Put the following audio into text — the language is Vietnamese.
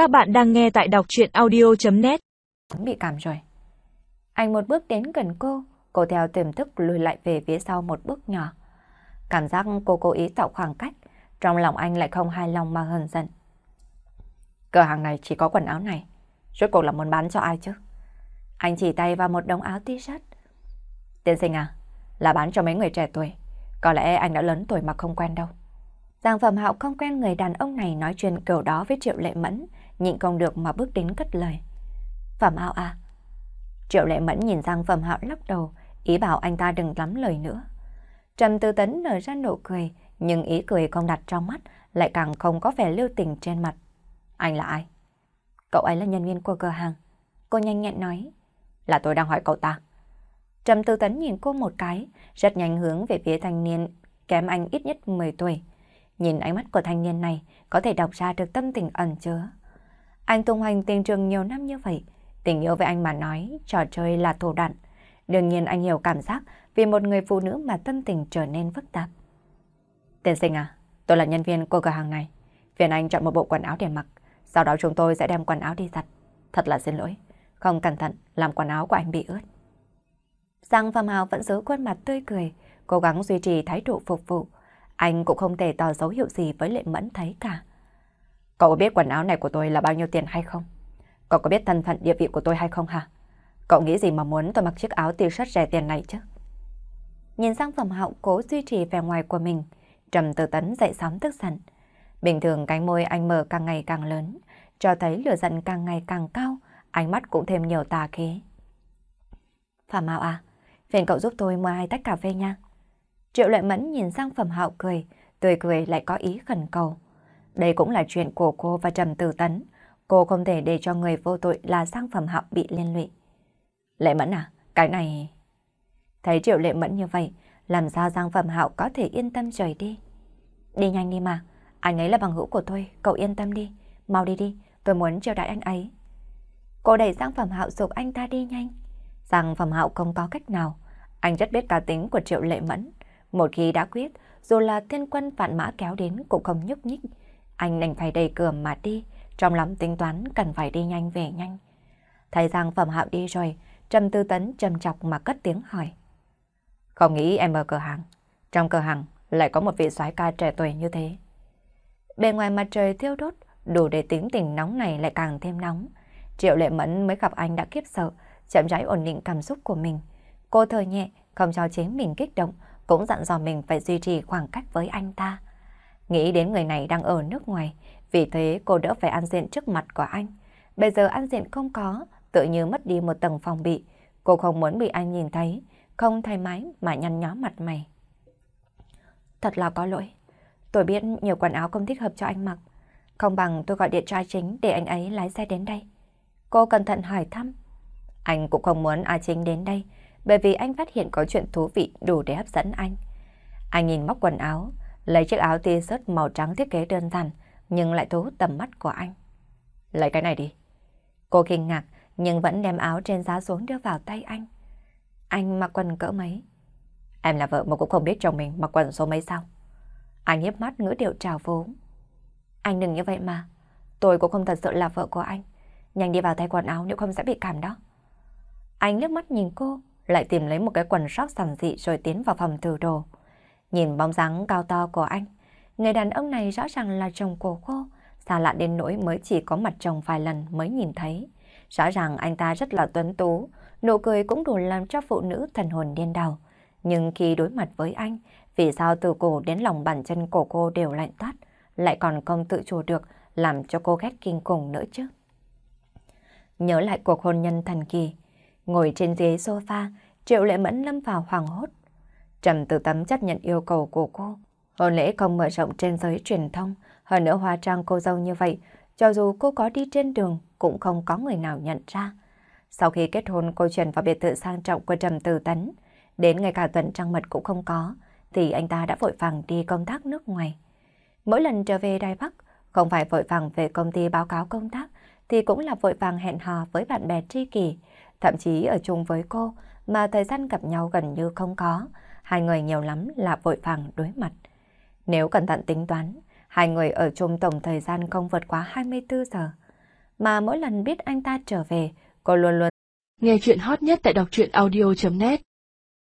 Các bạn đang nghe tại đọc chuyện audio.net Bị cảm rồi. Anh một bước đến gần cô, cô theo tiềm thức lùi lại về phía sau một bước nhỏ. Cảm giác cô cố ý tạo khoảng cách, trong lòng anh lại không hài lòng mà hờn giận. Cửa hàng này chỉ có quần áo này, rốt cuộc là muốn bán cho ai chứ? Anh chỉ tay vào một đống áo t-shirt. Tiên sinh à, là bán cho mấy người trẻ tuổi. Có lẽ anh đã lớn tuổi mà không quen đâu. Giang Phẩm Hạo không quen người đàn ông này nói chuyện kiểu đó với Triệu Lệ Mẫn, nhịn không được mà bước đến cất lời. Phẩm Hạo à? Triệu Lệ Mẫn nhìn sang Phẩm Hạo lắc đầu, ý bảo anh ta đừng lắm lời nữa. Trầm Tư Tấn nở ra nụ cười, nhưng ý cười không đặt trong mắt, lại càng không có vẻ lưu tình trên mặt. Anh là ai? Cậu ấy là nhân viên của cửa hàng. Cô nhanh nhẹn nói. Là tôi đang hỏi cậu ta. Trầm Tư Tấn nhìn cô một cái, rất nhanh hướng về phía thanh niên kém anh ít nhất 10 tuổi. Nhìn ánh mắt của thanh niên này, có thể đọc ra được tâm tình ẩn chứa. Anh tung hoành tình trường nhiều năm như vậy, tình yêu với anh mà nói, trò chơi là thủ đoạn. Đương nhiên anh hiểu cảm giác vì một người phụ nữ mà tâm tình trở nên phức tạp. Tiên sinh à, tôi là nhân viên của cửa hàng này. Phiền anh chọn một bộ quần áo để mặc, sau đó chúng tôi sẽ đem quần áo đi giặt. Thật là xin lỗi, không cẩn thận làm quần áo của anh bị ướt. Giang Phạm Hào vẫn giữ khuôn mặt tươi cười, cố gắng duy trì thái độ phục vụ. Anh cũng không thể tỏ dấu hiệu gì với Lệ Mẫn thấy cả. Cậu có biết quần áo này của tôi là bao nhiêu tiền hay không? Cậu có biết thân phận địa vị của tôi hay không hả? Cậu nghĩ gì mà muốn tôi mặc chiếc áo t-shirt rẻ tiền này chứ? Nhìn sang phẩm hậu cố duy trì vẻ ngoài của mình, trầm tư tấn dậy sóng tức giận. Bình thường cánh môi anh mở càng ngày càng lớn, cho thấy lửa giận càng ngày càng cao, ánh mắt cũng thêm nhiều tà khí. Phạm Mạo à, phiền cậu giúp tôi mua hai tách cà phê nha. Triệu Lợi Mẫn nhìn sang Phẩm Hạo cười, tươi cười lại có ý khẩn cầu. Đây cũng là chuyện của cô và Trầm Tử Tấn. Cô không thể để cho người vô tội là sang Phẩm Hạo bị liên lụy. Lệ Mẫn à, cái này... Thấy Triệu Lệ Mẫn như vậy, làm sao Giang Phẩm Hạo có thể yên tâm rời đi? Đi nhanh đi mà, anh ấy là bằng hữu của tôi, cậu yên tâm đi, mau đi đi, tôi muốn chiêu đãi anh ấy. Cô đẩy Giang Phẩm Hạo dục anh ta đi nhanh. Giang Phẩm Hạo không có cách nào, anh rất biết cá tính của Triệu Lệ Mẫn. Một khi đã quyết, dù là thiên quân vạn mã kéo đến cũng không nhúc nhích. Anh đành phải đẩy cửa mà đi, trong lòng tính toán cần phải đi nhanh về nhanh. Thấy rằng Phẩm Hạo đi rồi, Trầm Tư Tấn trầm chọc mà cất tiếng hỏi. Không nghĩ em ở cửa hàng. Trong cửa hàng lại có một vị soái ca trẻ tuổi như thế. Bề ngoài mặt trời thiêu đốt, đủ để tính tình nóng này lại càng thêm nóng. Triệu Lệ Mẫn mới gặp anh đã kiếp sợ, chậm rãi ổn định cảm xúc của mình. Cô thở nhẹ, không cho chính mình kích động, cũng dặn dò mình phải duy trì khoảng cách với anh ta. Nghĩ đến người này đang ở nước ngoài, vì thế cô đỡ phải ăn diện trước mặt của anh. Bây giờ ăn diện không có, tự như mất đi một tầng phòng bị. Cô không muốn bị anh nhìn thấy, không thay mái mà nhăn nhó mặt mày. Thật là có lỗi. Tôi biết nhiều quần áo không thích hợp cho anh mặc. Không bằng tôi gọi điện cho ai chính để anh ấy lái xe đến đây. Cô cẩn thận hỏi thăm. Anh cũng không muốn A Chính đến đây, bởi vì anh phát hiện có chuyện thú vị đủ để hấp dẫn anh. Anh nhìn móc quần áo, lấy chiếc áo t-shirt màu trắng thiết kế đơn giản, nhưng lại thu hút tầm mắt của anh. Lấy cái này đi. Cô kinh ngạc, nhưng vẫn đem áo trên giá xuống đưa vào tay anh. Anh mặc quần cỡ mấy? Em là vợ mà cũng không biết chồng mình mặc quần số mấy sao? Anh hiếp mắt ngữ điệu trào phú. Anh đừng như vậy mà. Tôi cũng không thật sự là vợ của anh. Nhanh đi vào thay quần áo nếu không sẽ bị cảm đó. Anh liếc mắt nhìn cô, lại tìm lấy một cái quần sóc sẵn dị rồi tiến vào phòng thử đồ. Nhìn bóng dáng cao to của anh, người đàn ông này rõ ràng là chồng của cô, xa lạ đến nỗi mới chỉ có mặt chồng vài lần mới nhìn thấy. Rõ ràng anh ta rất là tuấn tú, nụ cười cũng đủ làm cho phụ nữ thần hồn điên đảo. Nhưng khi đối mặt với anh, vì sao từ cổ đến lòng bàn chân của cô đều lạnh toát, lại còn không tự chủ được, làm cho cô ghét kinh khủng nữa chứ. Nhớ lại cuộc hôn nhân thần kỳ, ngồi trên ghế sofa, Triệu Lệ Mẫn lâm vào hoàng hốt. Trầm từ tấm chấp nhận yêu cầu của cô. Hôn lễ không mở rộng trên giới truyền thông, hơn nữa hóa trang cô dâu như vậy, cho dù cô có đi trên đường cũng không có người nào nhận ra. Sau khi kết hôn cô chuyển vào biệt thự sang trọng của Trầm Từ Tấn, đến ngày cả tuần trăng mật cũng không có, thì anh ta đã vội vàng đi công tác nước ngoài. Mỗi lần trở về Đài Bắc, không phải vội vàng về công ty báo cáo công tác, thì cũng là vội vàng hẹn hò với bạn bè tri kỷ, thậm chí ở chung với cô mà thời gian gặp nhau gần như không có, hai người nhiều lắm là vội vàng đối mặt. Nếu cẩn thận tính toán, hai người ở chung tổng thời gian không vượt quá 24 giờ. mà mỗi lần biết anh ta trở về, cô luôn luôn Nghe chuyện hot nhất tại đọc truyện audio.net